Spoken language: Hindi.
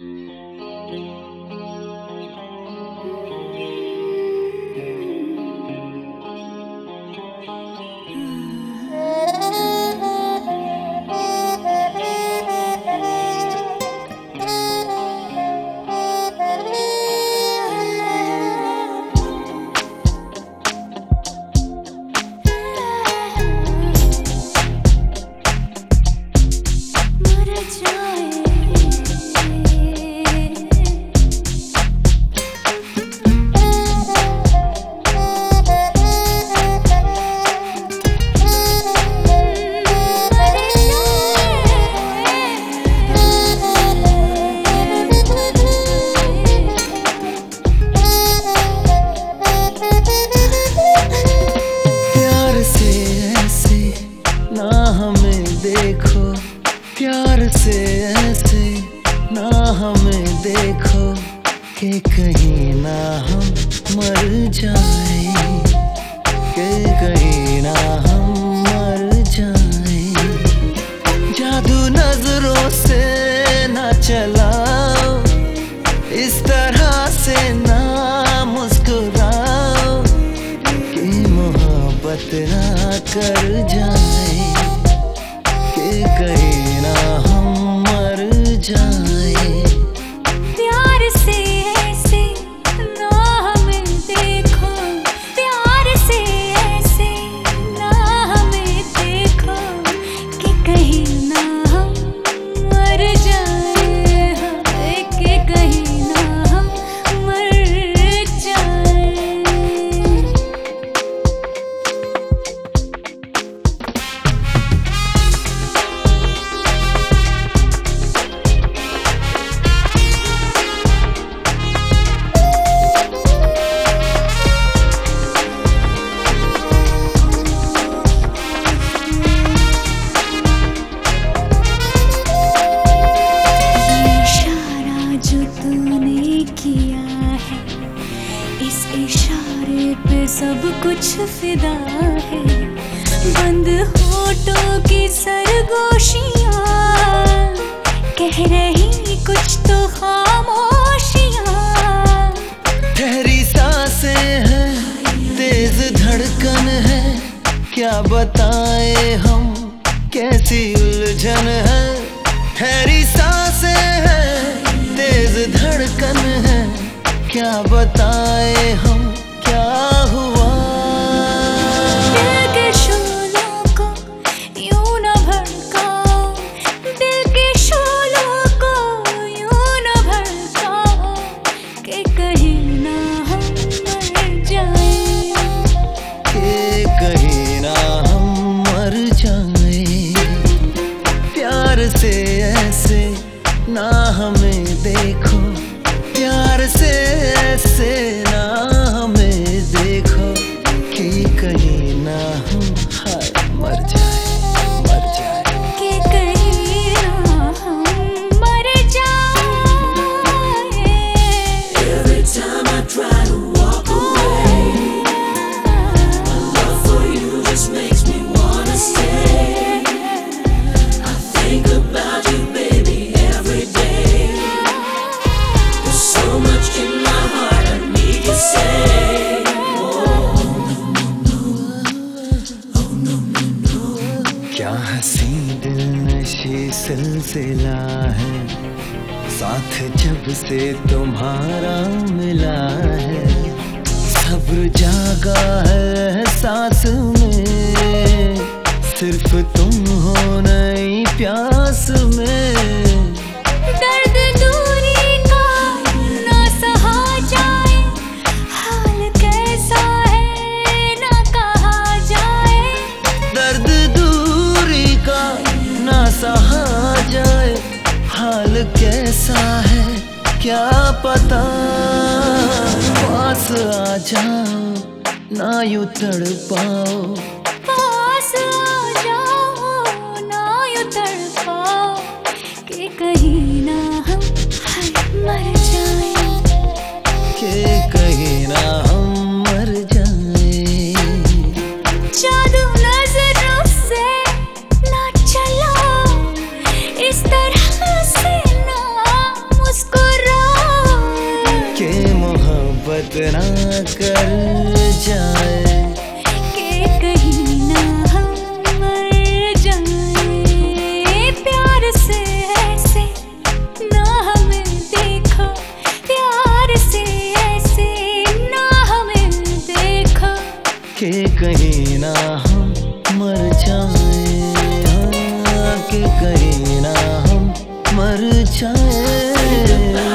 Mm-hmm. के कहीं ना हम मर जाए। के कहीं ना हम मर जाए। जादू नज़रों से ना चलाओ। इस तरह से ना मुस्कुराओ। कि मोहब्बत ना कर जाए। के कहीं ना हम मर जाए। कुछ फिदा है। बंद होठों की सरगोशियाँ। कह रही कुछ तो खामोशियाँ। ठहरी साँसें हैं, तेज धड़कन है। क्या बताएँ हम, कैसी उलझन है। ठहरी साँसें हैं, तेज धड़कन है। क्या प्यार से ऐसे ना हमें देखो प्यार से ऐसे ना सिलसिला है। साथ जब से तुम्हारा मिला है। सब्र जागा है सांस में। सिर्फ़ तुम हो नई प्यास जाओ ना यू तड़ पाओ के कहीं ना हम मर जाए। हाँ, के कहीं ना हम मर जाए।